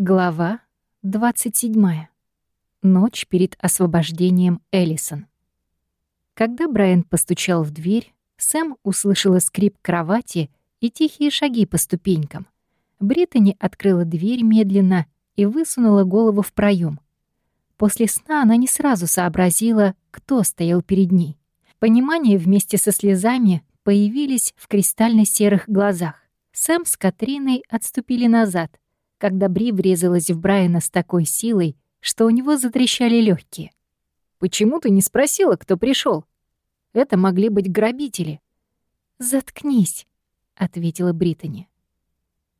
Глава 27. Ночь перед освобождением Эллисон. Когда Брайан постучал в дверь, Сэм услышала скрип кровати и тихие шаги по ступенькам. Британи открыла дверь медленно и высунула голову в проем. После сна она не сразу сообразила, кто стоял перед ней. Понимание вместе со слезами появились в кристально-серых глазах. Сэм с Катриной отступили назад — когда Бри врезалась в Брайана с такой силой, что у него затрещали легкие. «Почему ты не спросила, кто пришел? Это могли быть грабители». «Заткнись», — ответила Британи.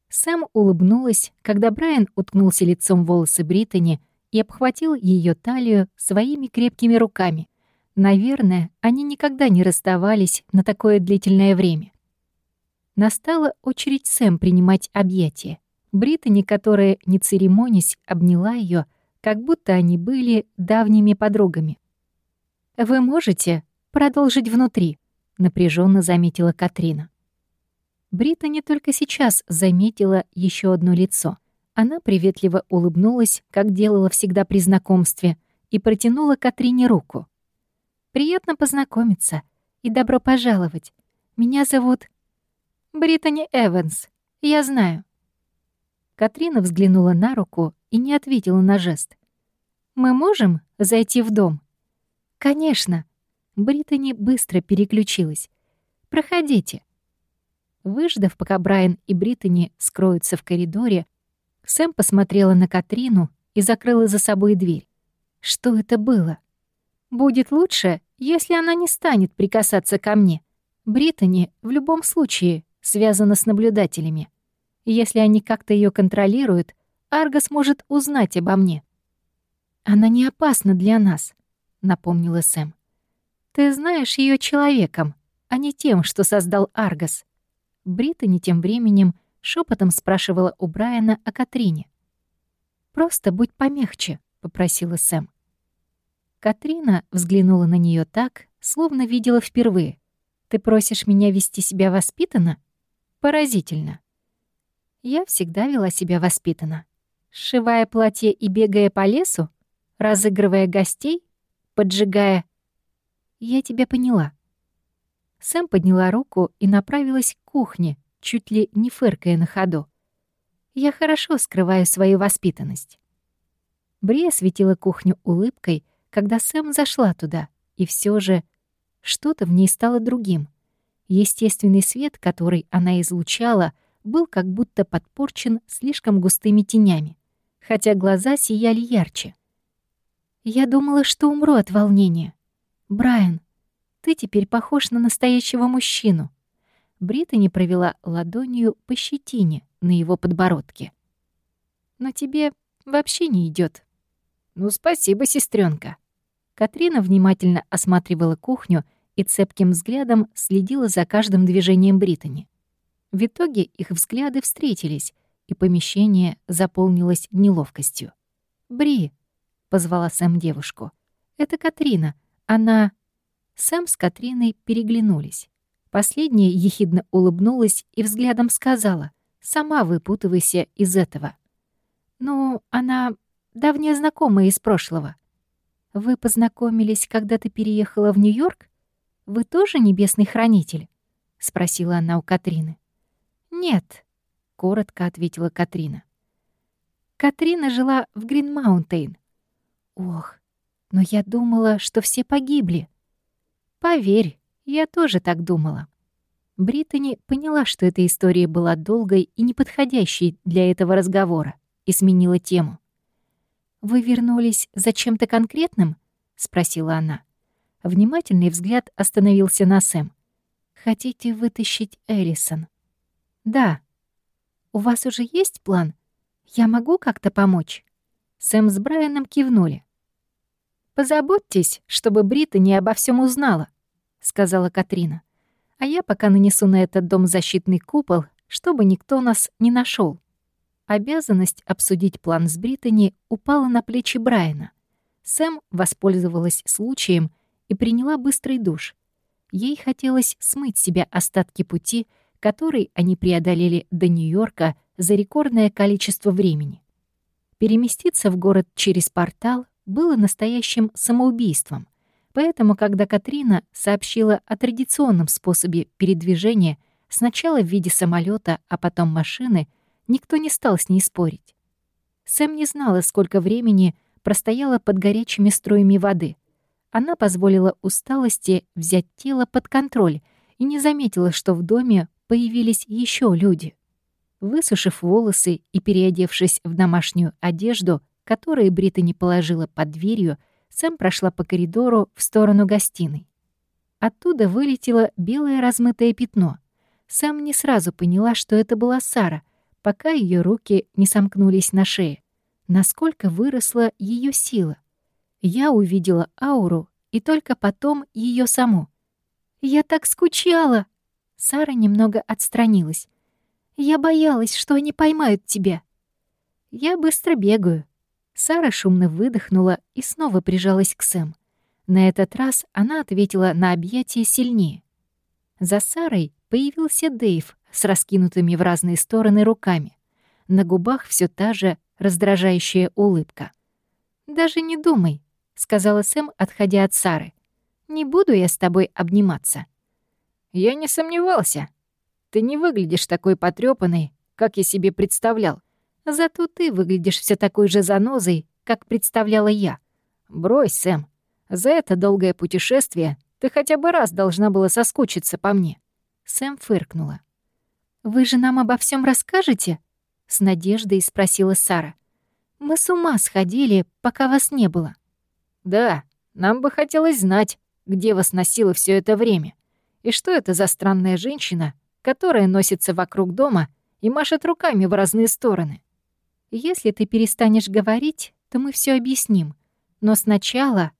Сэм улыбнулась, когда Брайан уткнулся лицом в волосы Британи и обхватил ее талию своими крепкими руками. Наверное, они никогда не расставались на такое длительное время. Настала очередь Сэм принимать объятия. Британи, которая, не церемонясь, обняла ее, как будто они были давними подругами. «Вы можете продолжить внутри», — напряженно заметила Катрина. Британи только сейчас заметила еще одно лицо. Она приветливо улыбнулась, как делала всегда при знакомстве, и протянула Катрине руку. «Приятно познакомиться и добро пожаловать. Меня зовут Британи Эванс. Я знаю. Катрина взглянула на руку и не ответила на жест. «Мы можем зайти в дом?» «Конечно». Британи быстро переключилась. «Проходите». Выждав, пока Брайан и Британи скроются в коридоре, Сэм посмотрела на Катрину и закрыла за собой дверь. Что это было? Будет лучше, если она не станет прикасаться ко мне. Британи в любом случае связана с наблюдателями если они как-то ее контролируют, Арго сможет узнать обо мне. «Она не опасна для нас», — напомнила Сэм. «Ты знаешь ее человеком, а не тем, что создал Аргос». Британи тем временем шепотом спрашивала у Брайана о Катрине. «Просто будь помягче», — попросила Сэм. Катрина взглянула на нее так, словно видела впервые. «Ты просишь меня вести себя воспитанно?» «Поразительно. Я всегда вела себя воспитанно. Сшивая платье и бегая по лесу, разыгрывая гостей, поджигая... Я тебя поняла. Сэм подняла руку и направилась к кухне, чуть ли не фыркая на ходу. Я хорошо скрываю свою воспитанность. Брия светила кухню улыбкой, когда Сэм зашла туда, и все же что-то в ней стало другим. Естественный свет, который она излучала — был как будто подпорчен слишком густыми тенями, хотя глаза сияли ярче. Я думала, что умру от волнения. Брайан, ты теперь похож на настоящего мужчину. Британи провела ладонью по щетине на его подбородке. Но тебе вообще не идет. Ну, спасибо, сестренка. Катрина внимательно осматривала кухню и цепким взглядом следила за каждым движением Британи. В итоге их взгляды встретились, и помещение заполнилось неловкостью. «Бри», — позвала Сэм девушку. «Это Катрина. Она...» Сэм с Катриной переглянулись. Последняя ехидно улыбнулась и взглядом сказала, «Сама выпутывайся из этого». «Ну, она давняя знакомая из прошлого. Вы познакомились, когда ты переехала в Нью-Йорк? Вы тоже небесный хранитель?» — спросила она у Катрины. «Нет», — коротко ответила Катрина. Катрина жила в Грин-Маунтейн. Ох, но я думала, что все погибли. Поверь, я тоже так думала. Британи поняла, что эта история была долгой и неподходящей для этого разговора, и сменила тему. «Вы вернулись за чем-то конкретным?» — спросила она. Внимательный взгляд остановился на Сэм. «Хотите вытащить Эллисон?» «Да. У вас уже есть план? Я могу как-то помочь?» Сэм с Брайаном кивнули. «Позаботьтесь, чтобы Брита не обо всем узнала», — сказала Катрина. «А я пока нанесу на этот дом защитный купол, чтобы никто нас не нашел. Обязанность обсудить план с Британи упала на плечи Брайана. Сэм воспользовалась случаем и приняла быстрый душ. Ей хотелось смыть себя остатки пути, который они преодолели до Нью-Йорка за рекордное количество времени. Переместиться в город через портал было настоящим самоубийством. Поэтому, когда Катрина сообщила о традиционном способе передвижения сначала в виде самолета, а потом машины, никто не стал с ней спорить. Сэм не знала, сколько времени простояла под горячими струями воды. Она позволила усталости взять тело под контроль и не заметила, что в доме появились еще люди. Высушив волосы и переодевшись в домашнюю одежду, которую не положила под дверью, Сэм прошла по коридору в сторону гостиной. Оттуда вылетело белое размытое пятно. Сэм не сразу поняла, что это была Сара, пока ее руки не сомкнулись на шее. Насколько выросла ее сила. Я увидела ауру и только потом ее саму. «Я так скучала!» Сара немного отстранилась. Я боялась, что они поймают тебя. Я быстро бегаю. Сара шумно выдохнула и снова прижалась к Сэм. На этот раз она ответила на объятие сильнее. За Сарой появился Дэйв с раскинутыми в разные стороны руками. На губах все та же раздражающая улыбка. «Даже не думай», — сказала Сэм, отходя от Сары. «Не буду я с тобой обниматься». «Я не сомневался», ты не выглядишь такой потрёпанной, как я себе представлял. Зато ты выглядишь все такой же занозой, как представляла я. Брось, Сэм. За это долгое путешествие ты хотя бы раз должна была соскучиться по мне». Сэм фыркнула. «Вы же нам обо всем расскажете?» — с надеждой спросила Сара. «Мы с ума сходили, пока вас не было». «Да, нам бы хотелось знать, где вас носило все это время. И что это за странная женщина, которая носится вокруг дома и машет руками в разные стороны. Если ты перестанешь говорить, то мы все объясним. Но сначала...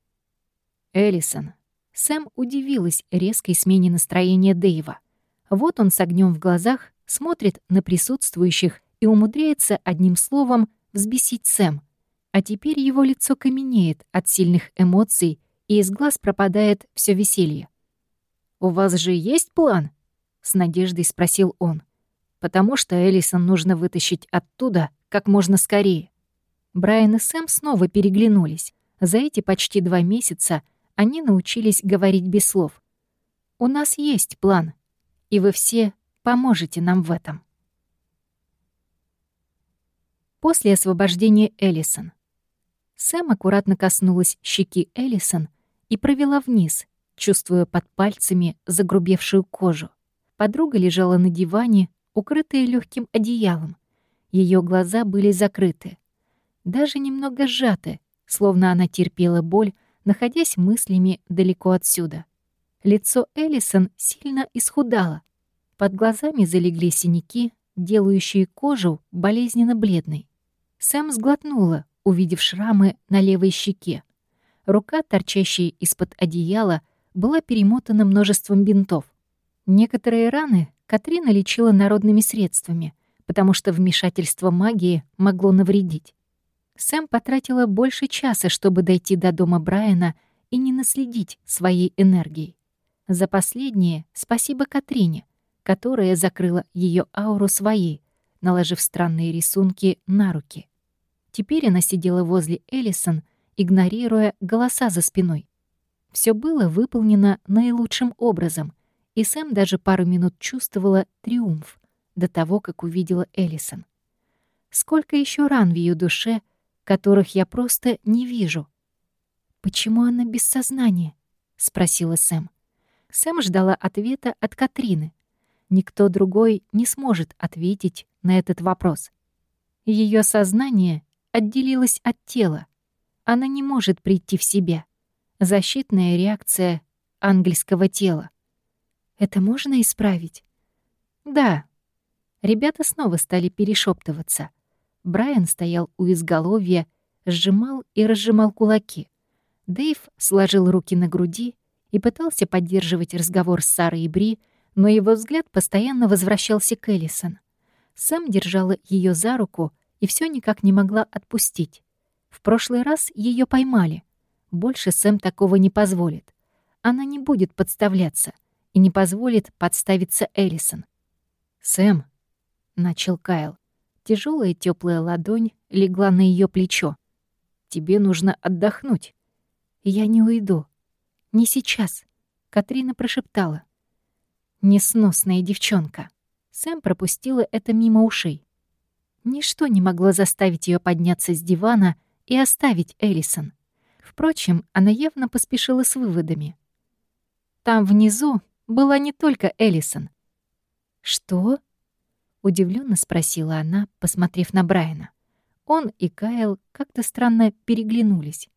Эллисон. Сэм удивилась резкой смене настроения Дэйва. Вот он с огнем в глазах смотрит на присутствующих и умудряется одним словом взбесить Сэм. А теперь его лицо каменеет от сильных эмоций, и из глаз пропадает все веселье. «У вас же есть план?» с надеждой спросил он. «Потому что Элисон нужно вытащить оттуда как можно скорее». Брайан и Сэм снова переглянулись. За эти почти два месяца они научились говорить без слов. «У нас есть план, и вы все поможете нам в этом». После освобождения Эллисон. Сэм аккуратно коснулась щеки Эллисон и провела вниз, чувствуя под пальцами загрубевшую кожу. Подруга лежала на диване, укрытая легким одеялом. Ее глаза были закрыты. Даже немного сжаты, словно она терпела боль, находясь мыслями далеко отсюда. Лицо Эллисон сильно исхудало. Под глазами залегли синяки, делающие кожу болезненно бледной. Сэм сглотнула, увидев шрамы на левой щеке. Рука, торчащая из-под одеяла, была перемотана множеством бинтов. Некоторые раны Катрина лечила народными средствами, потому что вмешательство магии могло навредить. Сэм потратила больше часа, чтобы дойти до дома Брайана и не наследить своей энергией. За последнее спасибо Катрине, которая закрыла ее ауру своей, наложив странные рисунки на руки. Теперь она сидела возле Эллисон, игнорируя голоса за спиной. Все было выполнено наилучшим образом, и Сэм даже пару минут чувствовала триумф до того, как увидела Эллисон. Сколько еще ран в ее душе, которых я просто не вижу. «Почему она без сознания?» — спросила Сэм. Сэм ждала ответа от Катрины. Никто другой не сможет ответить на этот вопрос. Ее сознание отделилось от тела. Она не может прийти в себя. Защитная реакция ангельского тела. Это можно исправить? Да. Ребята снова стали перешептываться. Брайан стоял у изголовья, сжимал и разжимал кулаки. Дэйв сложил руки на груди и пытался поддерживать разговор с Сарой и Бри, но его взгляд постоянно возвращался к Эллисон. Сэм держала ее за руку и все никак не могла отпустить. В прошлый раз ее поймали. Больше Сэм такого не позволит. Она не будет подставляться — и не позволит подставиться Эллисон. «Сэм», — начал Кайл, — Тяжелая теплая ладонь легла на ее плечо. «Тебе нужно отдохнуть». «Я не уйду. Не сейчас», — Катрина прошептала. «Несносная девчонка». Сэм пропустила это мимо ушей. Ничто не могло заставить ее подняться с дивана и оставить Эллисон. Впрочем, она явно поспешила с выводами. Там внизу была не только Эллисон. «Что?» — удивленно спросила она, посмотрев на Брайана. Он и Кайл как-то странно переглянулись.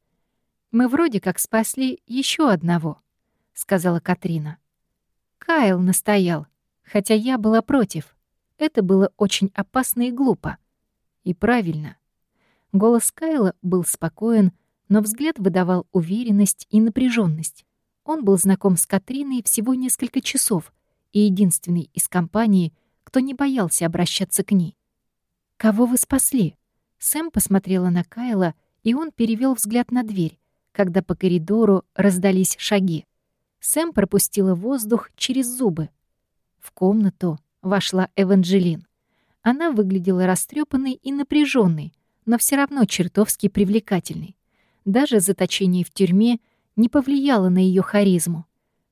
«Мы вроде как спасли еще одного», — сказала Катрина. Кайл настоял, хотя я была против. Это было очень опасно и глупо. И правильно. Голос Кайла был спокоен, но взгляд выдавал уверенность и напряженность. Он был знаком с Катриной всего несколько часов и единственный из компании, кто не боялся обращаться к ней. «Кого вы спасли?» Сэм посмотрела на Кайла, и он перевел взгляд на дверь, когда по коридору раздались шаги. Сэм пропустила воздух через зубы. В комнату вошла Эванжелин. Она выглядела растрепанной и напряженной, но все равно чертовски привлекательной. Даже заточение в тюрьме не повлияло на ее харизму.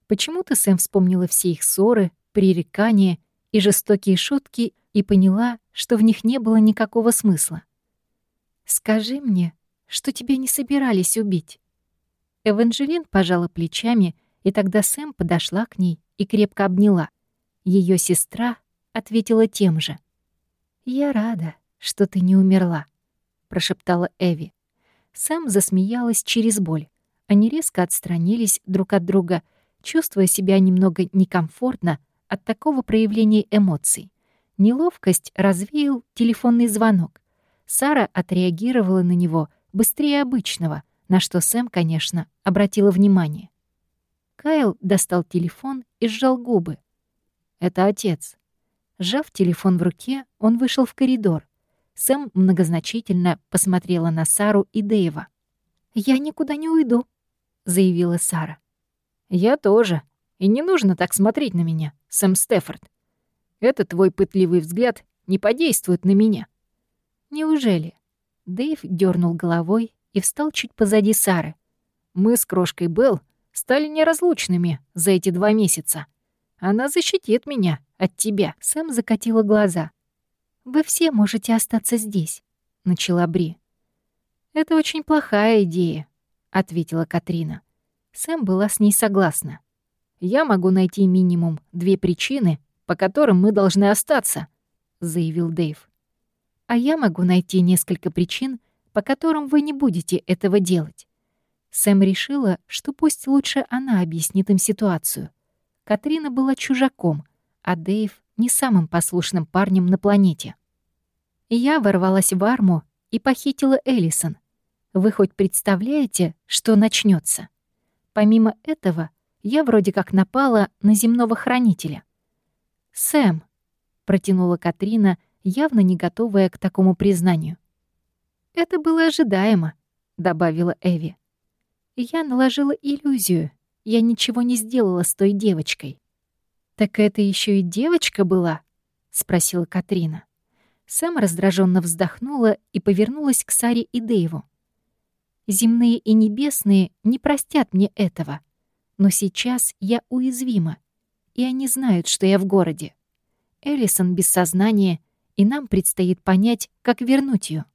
Почему-то Сэм вспомнила все их ссоры, пререкания и жестокие шутки и поняла, что в них не было никакого смысла. «Скажи мне, что тебя не собирались убить?» Эванжелин пожала плечами, и тогда Сэм подошла к ней и крепко обняла. Ее сестра ответила тем же. «Я рада, что ты не умерла», — прошептала Эви. Сэм засмеялась через боль. Они резко отстранились друг от друга, чувствуя себя немного некомфортно от такого проявления эмоций. Неловкость развеял телефонный звонок. Сара отреагировала на него быстрее обычного, на что Сэм, конечно, обратила внимание. Кайл достал телефон и сжал губы. «Это отец». Сжав телефон в руке, он вышел в коридор. Сэм многозначительно посмотрела на Сару и Дэйва. «Я никуда не уйду», — заявила Сара. «Я тоже. И не нужно так смотреть на меня, Сэм Стефорд. Этот твой пытливый взгляд не подействует на меня». «Неужели?» Дэйв дернул головой и встал чуть позади Сары. «Мы с крошкой Белл стали неразлучными за эти два месяца. Она защитит меня от тебя». Сэм закатила глаза. «Вы все можете остаться здесь», — начала Бри. «Это очень плохая идея», — ответила Катрина. Сэм была с ней согласна. «Я могу найти минимум две причины, по которым мы должны остаться», — заявил Дэйв. «А я могу найти несколько причин, по которым вы не будете этого делать». Сэм решила, что пусть лучше она объяснит им ситуацию. Катрина была чужаком, а Дэйв — не самым послушным парнем на планете. Я ворвалась в арму и похитила Эллисон. Вы хоть представляете, что начнется? Помимо этого, я вроде как напала на земного хранителя. «Сэм», — протянула Катрина, явно не готовая к такому признанию. «Это было ожидаемо», — добавила Эви. «Я наложила иллюзию. Я ничего не сделала с той девочкой». «Так это еще и девочка была?» — спросила Катрина. Сэм раздраженно вздохнула и повернулась к Саре и Дэйву. «Земные и небесные не простят мне этого, но сейчас я уязвима, и они знают, что я в городе. Эллисон без сознания, и нам предстоит понять, как вернуть ее.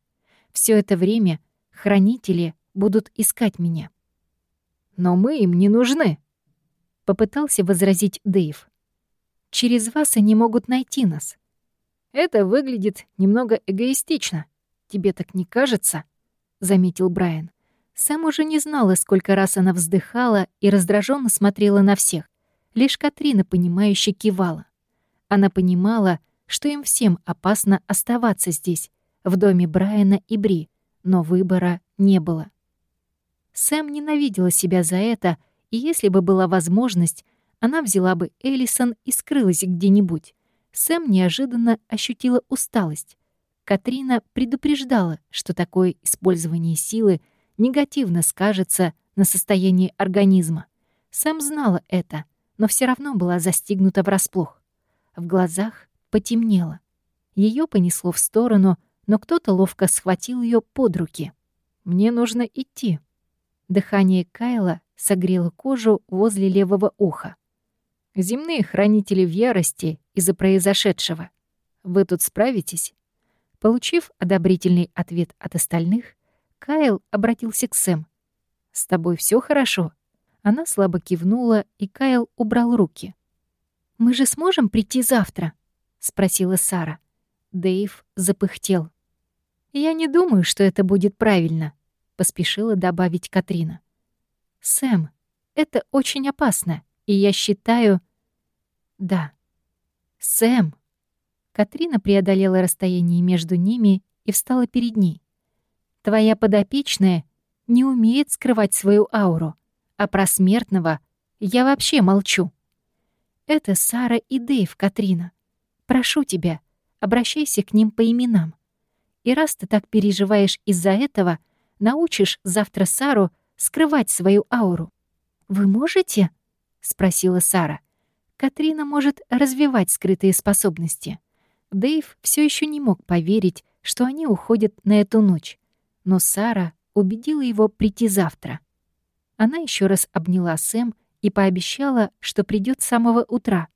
Все это время хранители будут искать меня». «Но мы им не нужны», — попытался возразить Дэйв. «Через вас они могут найти нас», это выглядит немного эгоистично. Тебе так не кажется?» — заметил Брайан. Сам уже не знала, сколько раз она вздыхала и раздраженно смотрела на всех. Лишь Катрина, понимающе кивала. Она понимала, что им всем опасно оставаться здесь, в доме Брайана и Бри, но выбора не было. Сэм ненавидела себя за это, и если бы была возможность, она взяла бы Эллисон и скрылась где-нибудь. Сэм неожиданно ощутила усталость. Катрина предупреждала, что такое использование силы негативно скажется на состоянии организма. Сэм знала это, но все равно была застигнута врасплох. В глазах потемнело. Ее понесло в сторону, но кто-то ловко схватил ее под руки. «Мне нужно идти». Дыхание Кайла согрело кожу возле левого уха. Земные хранители в ярости из-за произошедшего. Вы тут справитесь? Получив одобрительный ответ от остальных, Кайл обратился к Сэм. «С тобой все хорошо?» Она слабо кивнула, и Кайл убрал руки. «Мы же сможем прийти завтра?» — спросила Сара. Дэйв запыхтел. «Я не думаю, что это будет правильно», — поспешила добавить Катрина. «Сэм, это очень опасно, и я считаю...» «Да». «Сэм!» Катрина преодолела расстояние между ними и встала перед ней. «Твоя подопечная не умеет скрывать свою ауру, а про смертного я вообще молчу. Это Сара и Дэйв, Катрина. Прошу тебя, обращайся к ним по именам. И раз ты так переживаешь из-за этого, научишь завтра Сару скрывать свою ауру. «Вы можете?» — спросила Сара. Катрина может развивать скрытые способности. Дэйв все еще не мог поверить, что они уходят на эту ночь. Но Сара убедила его прийти завтра. Она еще раз обняла Сэм и пообещала, что придет с самого утра.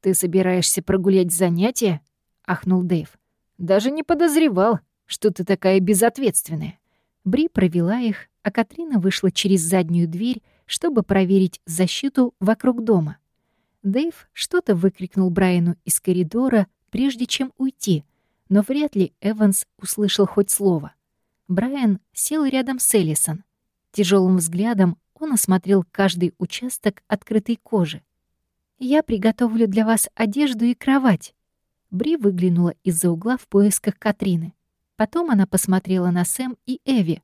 «Ты собираешься прогулять занятия?» — ахнул Дэйв. «Даже не подозревал, что ты такая безответственная». Бри провела их, а Катрина вышла через заднюю дверь, чтобы проверить защиту вокруг дома. Дэйв что-то выкрикнул Брайану из коридора, прежде чем уйти, но вряд ли Эванс услышал хоть слово. Брайан сел рядом с Эллисон. Тяжелым взглядом он осмотрел каждый участок открытой кожи. «Я приготовлю для вас одежду и кровать». Бри выглянула из-за угла в поисках Катрины. Потом она посмотрела на Сэм и Эви.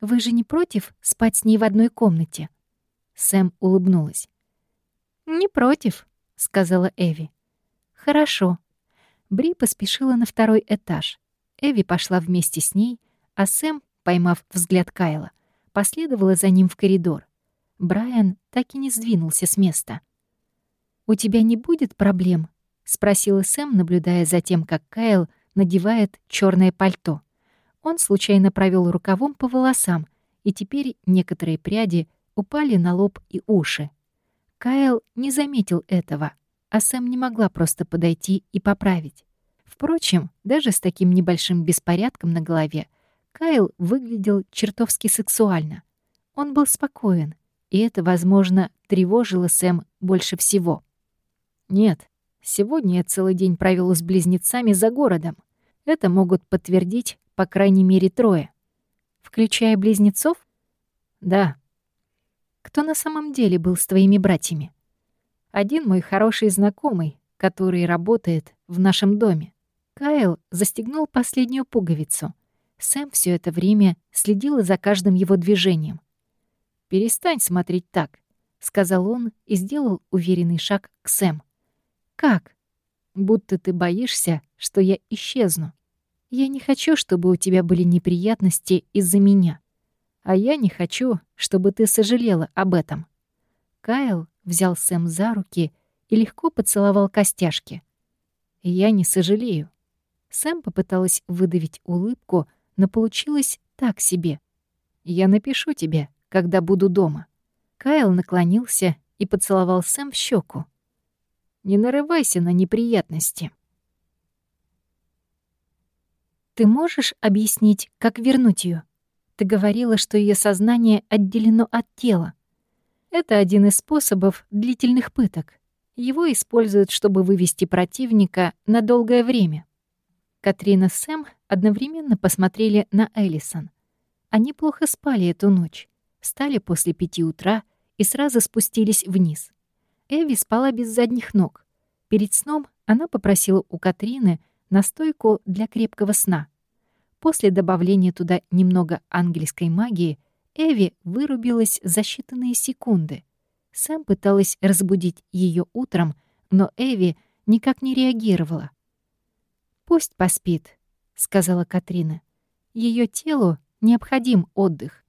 «Вы же не против спать с ней в одной комнате?» Сэм улыбнулась. «Не против», — сказала Эви. «Хорошо». Бри поспешила на второй этаж. Эви пошла вместе с ней, а Сэм, поймав взгляд Кайла, последовала за ним в коридор. Брайан так и не сдвинулся с места. «У тебя не будет проблем?» — спросила Сэм, наблюдая за тем, как Кайл надевает черное пальто. Он случайно провел рукавом по волосам, и теперь некоторые пряди упали на лоб и уши. Кайл не заметил этого, а Сэм не могла просто подойти и поправить. Впрочем, даже с таким небольшим беспорядком на голове Кайл выглядел чертовски сексуально. Он был спокоен, и это, возможно, тревожило Сэм больше всего. «Нет, сегодня я целый день провел с близнецами за городом. Это могут подтвердить, по крайней мере, трое. Включая близнецов? Да, кто на самом деле был с твоими братьями? Один мой хороший знакомый, который работает в нашем доме. Кайл застегнул последнюю пуговицу. Сэм все это время следила за каждым его движением. «Перестань смотреть так», — сказал он и сделал уверенный шаг к Сэм. «Как?» «Будто ты боишься, что я исчезну. Я не хочу, чтобы у тебя были неприятности из-за меня а я не хочу, чтобы ты сожалела об этом». Кайл взял Сэм за руки и легко поцеловал костяшки. «Я не сожалею». Сэм попыталась выдавить улыбку, но получилось так себе. «Я напишу тебе, когда буду дома». Кайл наклонился и поцеловал Сэм в щеку. «Не нарывайся на неприятности». «Ты можешь объяснить, как вернуть ее? Ты говорила, что ее сознание отделено от тела. Это один из способов длительных пыток. Его используют, чтобы вывести противника на долгое время. Катрина с Сэм одновременно посмотрели на Эллисон. Они плохо спали эту ночь, встали после пяти утра и сразу спустились вниз. Эви спала без задних ног. Перед сном она попросила у Катрины настойку для крепкого сна — После добавления туда немного ангельской магии, Эви вырубилась за считанные секунды. Сэм пыталась разбудить ее утром, но Эви никак не реагировала. «Пусть поспит», — сказала Катрина. Ее телу необходим отдых.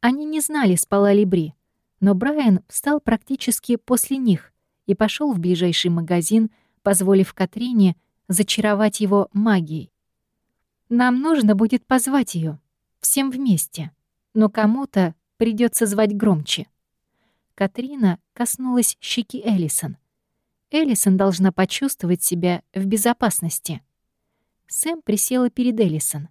Они не знали, спала ли Бри, но Брайан встал практически после них и пошел в ближайший магазин, позволив Катрине зачаровать его магией. Нам нужно будет позвать ее всем вместе, но кому-то придется звать громче. Катрина коснулась щеки Эллисон. Эллисон должна почувствовать себя в безопасности. Сэм присела перед Эллисон.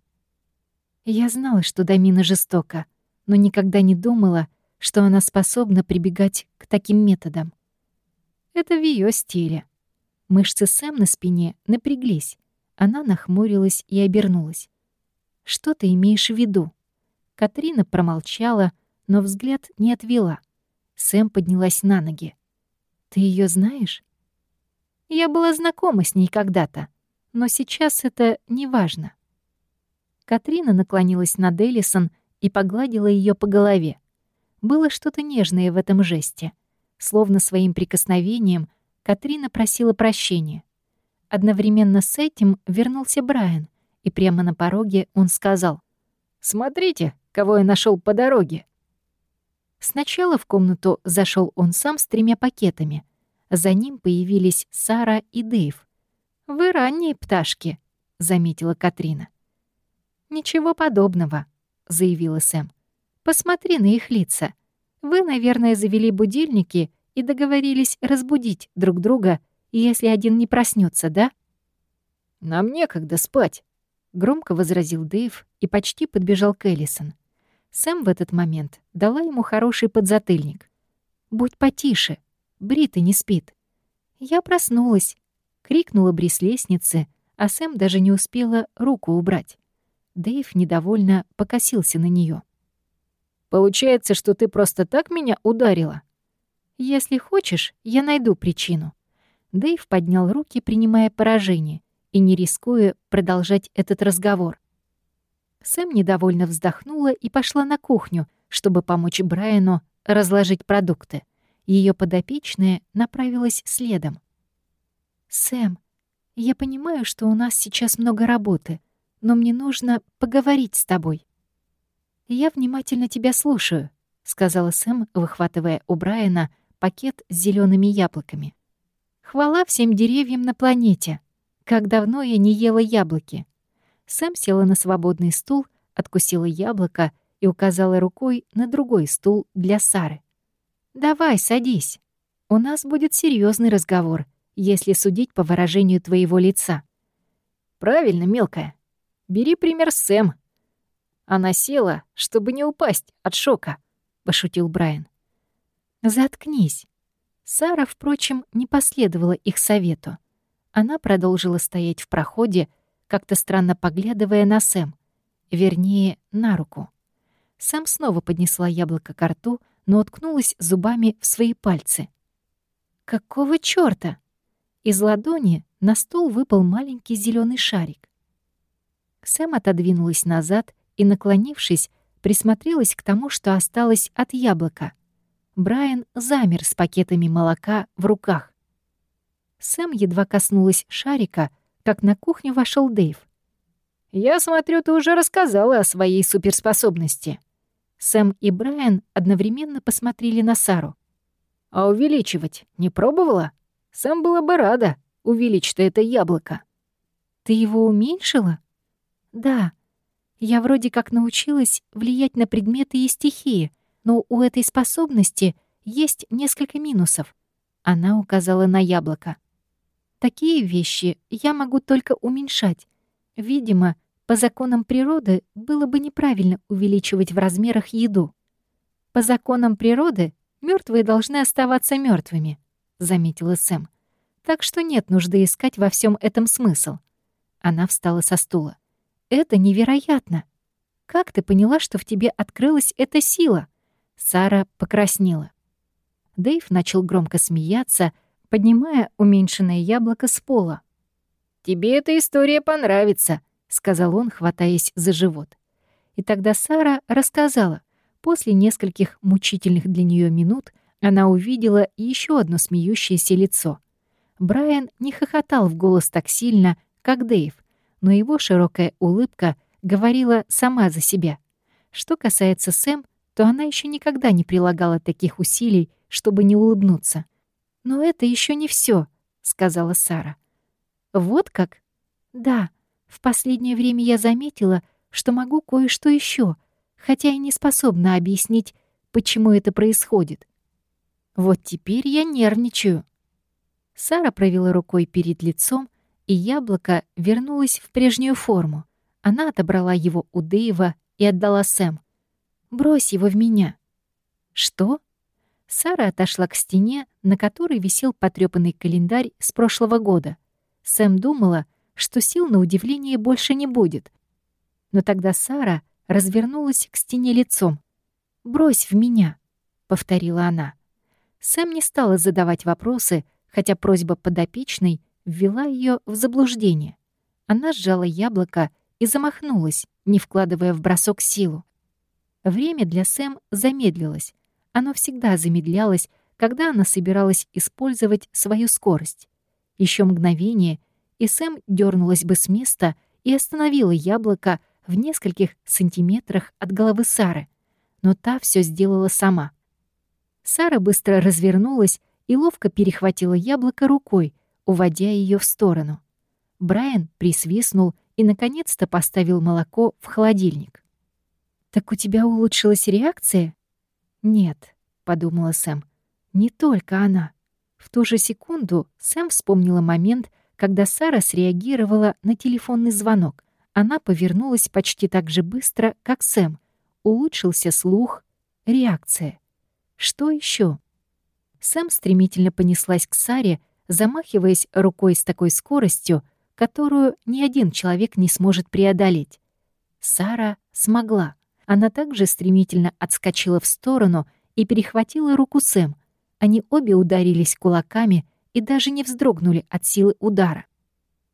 Я знала, что Дамина жестока, но никогда не думала, что она способна прибегать к таким методам. Это в ее стиле. Мышцы Сэм на спине напряглись. Она нахмурилась и обернулась. «Что ты имеешь в виду?» Катрина промолчала, но взгляд не отвела. Сэм поднялась на ноги. «Ты ее знаешь?» «Я была знакома с ней когда-то, но сейчас это не важно». Катрина наклонилась над Эллисон и погладила ее по голове. Было что-то нежное в этом жесте. Словно своим прикосновением Катрина просила прощения. Одновременно с этим вернулся Брайан, и прямо на пороге он сказал «Смотрите, кого я нашел по дороге». Сначала в комнату зашел он сам с тремя пакетами. За ним появились Сара и Дэйв. «Вы ранние пташки», — заметила Катрина. «Ничего подобного», — заявила Сэм. «Посмотри на их лица. Вы, наверное, завели будильники и договорились разбудить друг друга, если один не проснется, да?» «Нам некогда спать», — громко возразил Дэйв и почти подбежал к Эллисон. Сэм в этот момент дала ему хороший подзатыльник. «Будь потише, Брита не спит». Я проснулась, крикнула Бри с лестницы, а Сэм даже не успела руку убрать. Дэйв недовольно покосился на нее. «Получается, что ты просто так меня ударила?» «Если хочешь, я найду причину». Дэйв поднял руки, принимая поражение, и не рискуя продолжать этот разговор. Сэм недовольно вздохнула и пошла на кухню, чтобы помочь Брайану разложить продукты. Ее подопечная направилась следом. «Сэм, я понимаю, что у нас сейчас много работы, но мне нужно поговорить с тобой». «Я внимательно тебя слушаю», — сказала Сэм, выхватывая у Брайана пакет с зелеными яблоками. «Хвала всем деревьям на планете. Как давно я не ела яблоки. Сэм села на свободный стул, откусила яблоко и указала рукой на другой стул для Сары. «Давай, садись. У нас будет серьезный разговор, если судить по выражению твоего лица». «Правильно, мелкая. Бери пример Сэм. Она села, чтобы не упасть от шока», — пошутил Брайан. «Заткнись». Сара, впрочем, не последовала их совету. Она продолжила стоять в проходе, как-то странно поглядывая на Сэм, вернее, на руку. Сэм снова поднесла яблоко к рту, но уткнулась зубами в свои пальцы. «Какого чёрта?» Из ладони на стол выпал маленький зеленый шарик. Сэм отодвинулась назад и, наклонившись, присмотрелась к тому, что осталось от яблока. Брайан замер с пакетами молока в руках. Сэм едва коснулась шарика — как на кухню вошел Дэйв. «Я смотрю, ты уже рассказала о своей суперспособности». Сэм и Брайан одновременно посмотрели на Сару. «А увеличивать не пробовала? Сэм была бы рада увеличить это яблоко». «Ты его уменьшила?» «Да. Я вроде как научилась влиять на предметы и стихии, но у этой способности есть несколько минусов». Она указала на яблоко. Такие вещи я могу только уменьшать. Видимо, по законам природы было бы неправильно увеличивать в размерах еду. По законам природы мертвые должны оставаться мертвыми, заметила Сэм. Так что нет нужды искать во всем этом смысл. Она встала со стула. Это невероятно. Как ты поняла, что в тебе открылась эта сила? Сара покраснела. Дэйв начал громко смеяться, поднимая уменьшенное яблоко с пола. «Тебе эта история понравится», — сказал он, хватаясь за живот. И тогда Сара рассказала. После нескольких мучительных для нее минут она увидела еще одно смеющееся лицо. Брайан не хохотал в голос так сильно, как Дэйв, но его широкая улыбка говорила сама за себя. Что касается Сэм, то она еще никогда не прилагала таких усилий, чтобы не улыбнуться. «Но это еще не все, сказала Сара. «Вот как?» Да, в последнее время я заметила, что могу кое-что еще, хотя и не способна объяснить, почему это происходит. Вот теперь я нервничаю. Сара провела рукой перед лицом, и яблоко вернулось в прежнюю форму. Она отобрала его у Дэйва и отдала Сэм. «Брось его в меня». «Что?» Сара отошла к стене, на которой висел потрёпанный календарь с прошлого года. Сэм думала, что сил на удивление больше не будет. Но тогда Сара развернулась к стене лицом. «Брось в меня», — повторила она. Сэм не стала задавать вопросы, хотя просьба подопечной ввела ее в заблуждение. Она сжала яблоко и замахнулась, не вкладывая в бросок силу. Время для Сэм замедлилось. Оно всегда замедлялось, когда она собиралась использовать свою скорость. Еще мгновение, и Сэм дернулась бы с места и остановила яблоко в нескольких сантиметрах от головы Сары. Но та все сделала сама. Сара быстро развернулась и ловко перехватила яблоко рукой, уводя ее в сторону. Брайан присвистнул и, наконец-то, поставил молоко в холодильник. «Так у тебя улучшилась реакция?» «Нет», — подумала Сэм, — «не только она». В ту же секунду Сэм вспомнила момент, когда Сара среагировала на телефонный звонок. Она повернулась почти так же быстро, как Сэм. Улучшился слух, реакция. Что еще? Сэм стремительно понеслась к Саре, замахиваясь рукой с такой скоростью, которую ни один человек не сможет преодолеть. Сара смогла. Она также стремительно отскочила в сторону и перехватила руку Сэм. Они обе ударились кулаками и даже не вздрогнули от силы удара.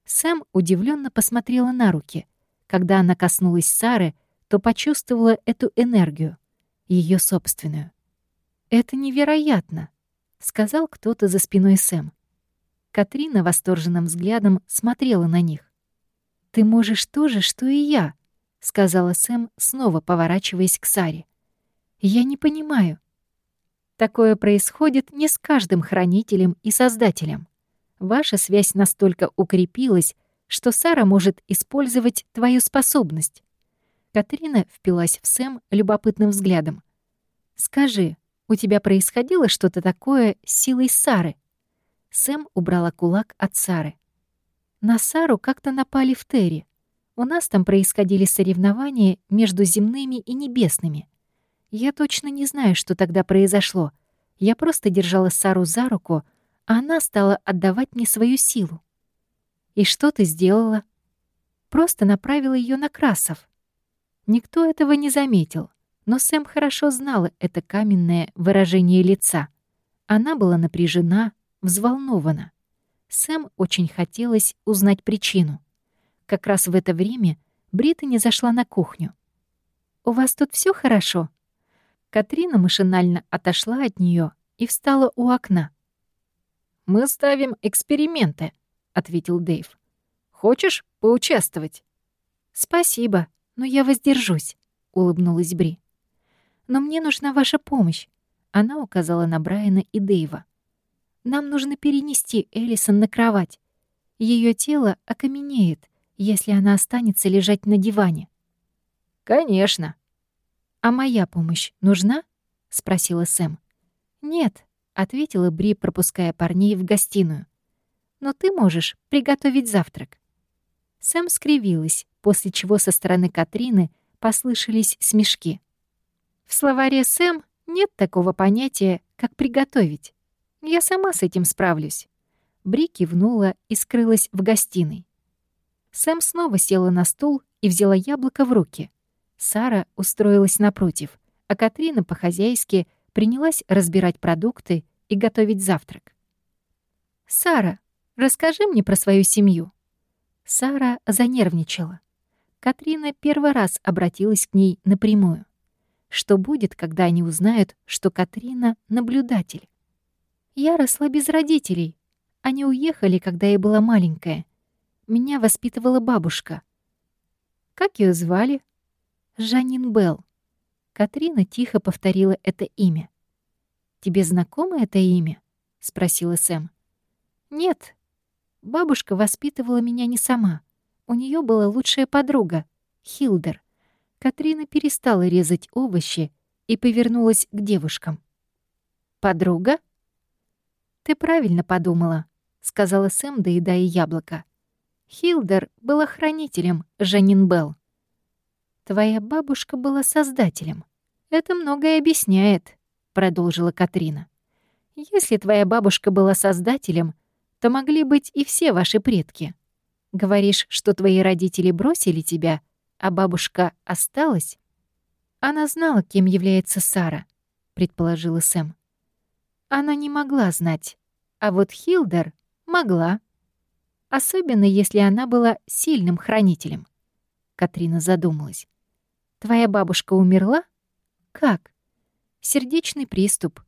Сэм удивленно посмотрела на руки. Когда она коснулась Сары, то почувствовала эту энергию, ее собственную. «Это невероятно», — сказал кто-то за спиной Сэм. Катрина восторженным взглядом смотрела на них. «Ты можешь то же, что и я», — сказала Сэм, снова поворачиваясь к Саре. «Я не понимаю. Такое происходит не с каждым хранителем и создателем. Ваша связь настолько укрепилась, что Сара может использовать твою способность». Катрина впилась в Сэм любопытным взглядом. «Скажи, у тебя происходило что-то такое с силой Сары?» Сэм убрала кулак от Сары. На Сару как-то напали в Терри. У нас там происходили соревнования между земными и небесными. Я точно не знаю, что тогда произошло. Я просто держала Сару за руку, а она стала отдавать мне свою силу. И что ты сделала? Просто направила ее на Красов. Никто этого не заметил, но Сэм хорошо знала это каменное выражение лица. Она была напряжена, взволнована. Сэм очень хотелось узнать причину. Как раз в это время Бриттани зашла на кухню. «У вас тут все хорошо?» Катрина машинально отошла от нее и встала у окна. «Мы ставим эксперименты», — ответил Дэйв. «Хочешь поучаствовать?» «Спасибо, но я воздержусь», — улыбнулась Бри. «Но мне нужна ваша помощь», — она указала на Брайана и Дэйва. Нам нужно перенести Элисон на кровать. Ее тело окаменеет, если она останется лежать на диване. Конечно. А моя помощь нужна? спросила Сэм. Нет, ответила Бри, пропуская парней в гостиную. Но ты можешь приготовить завтрак. Сэм скривилась, после чего со стороны Катрины послышались смешки. В словаре Сэм нет такого понятия, как приготовить. Я сама с этим справлюсь». Бри кивнула и скрылась в гостиной. Сэм снова села на стул и взяла яблоко в руки. Сара устроилась напротив, а Катрина по-хозяйски принялась разбирать продукты и готовить завтрак. «Сара, расскажи мне про свою семью». Сара занервничала. Катрина первый раз обратилась к ней напрямую. Что будет, когда они узнают, что Катрина — наблюдатель? Я росла без родителей. Они уехали, когда я была маленькая. Меня воспитывала бабушка. Как ее звали? Жанин Белл. Катрина тихо повторила это имя. «Тебе знакомо это имя?» — спросила Сэм. «Нет. Бабушка воспитывала меня не сама. у нее была лучшая подруга — Хилдер. Катрина перестала резать овощи и повернулась к девушкам. «Подруга?» «Ты правильно подумала», — сказала Сэм, доедая яблоко. Хилдер была хранителем Жанин Белл. Твоя бабушка была создателем. Это многое объясняет, продолжила Катрина. Если твоя бабушка была создателем, то могли быть и все ваши предки. Говоришь, что твои родители бросили тебя, а бабушка осталась? Она знала, кем является Сара, предположила Сэм. Она не могла знать, а вот Хилдер могла особенно если она была сильным хранителем. Катрина задумалась. «Твоя бабушка умерла? Как?» «Сердечный приступ».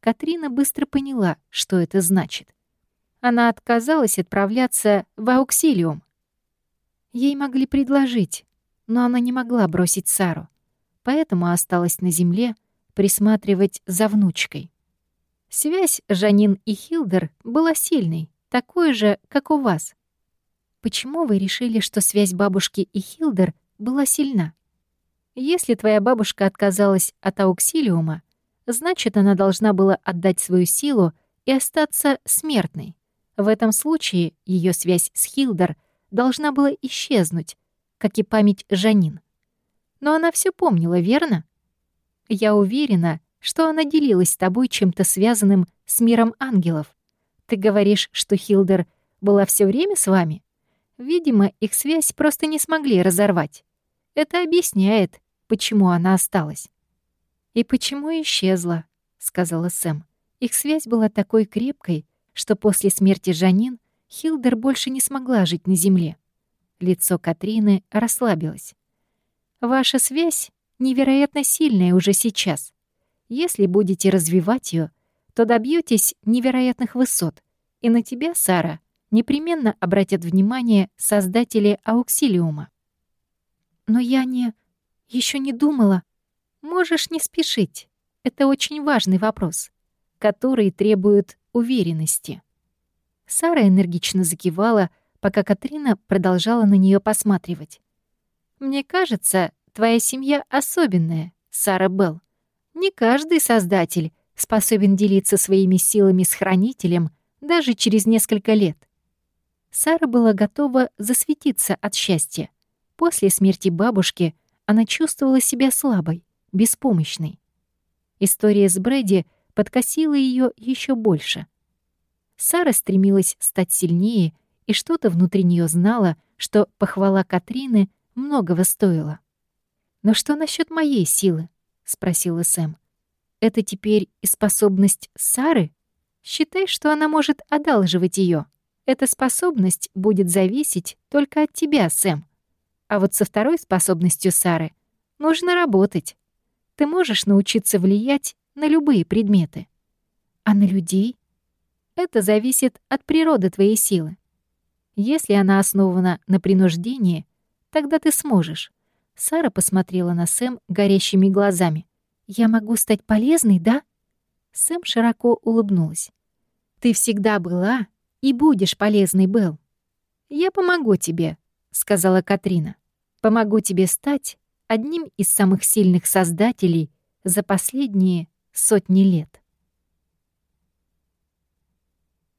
Катрина быстро поняла, что это значит. Она отказалась отправляться в ауксилиум. Ей могли предложить, но она не могла бросить Сару, поэтому осталась на земле присматривать за внучкой. Связь Жанин и Хилдер была сильной, такой же, как у вас. Почему вы решили, что связь бабушки и Хилдер была сильна? Если твоя бабушка отказалась от ауксилиума, значит, она должна была отдать свою силу и остаться смертной. В этом случае ее связь с Хилдер должна была исчезнуть, как и память Жанин. Но она все помнила, верно? Я уверена, что она делилась с тобой чем-то связанным с миром ангелов. Ты говоришь, что Хилдер была все время с вами? Видимо, их связь просто не смогли разорвать. Это объясняет, почему она осталась. «И почему исчезла», — сказала Сэм. Их связь была такой крепкой, что после смерти Жанин Хилдер больше не смогла жить на земле. Лицо Катрины расслабилось. «Ваша связь невероятно сильная уже сейчас. Если будете развивать ее, то добьетесь невероятных высот, и на тебя, Сара, непременно обратят внимание создатели ауксилиума. Но я не... еще не думала. Можешь не спешить. Это очень важный вопрос, который требует уверенности. Сара энергично закивала, пока Катрина продолжала на нее посматривать. «Мне кажется, твоя семья особенная, Сара Белл. Не каждый создатель способен делиться своими силами с хранителем даже через несколько лет. Сара была готова засветиться от счастья. После смерти бабушки она чувствовала себя слабой, беспомощной. История с Брэди подкосила ее еще больше. Сара стремилась стать сильнее, и что-то внутри нее знала, что похвала Катрины многого стоила. «Но что насчет моей силы?» — спросила Сэм. Это теперь и способность Сары? Считай, что она может одалживать ее. Эта способность будет зависеть только от тебя, Сэм. А вот со второй способностью Сары нужно работать. Ты можешь научиться влиять на любые предметы. А на людей? Это зависит от природы твоей силы. Если она основана на принуждении, тогда ты сможешь. Сара посмотрела на Сэм горящими глазами. «Я могу стать полезной, да?» Сэм широко улыбнулась. «Ты всегда была и будешь полезной, Белл. Я помогу тебе», — сказала Катрина. «Помогу тебе стать одним из самых сильных создателей за последние сотни лет».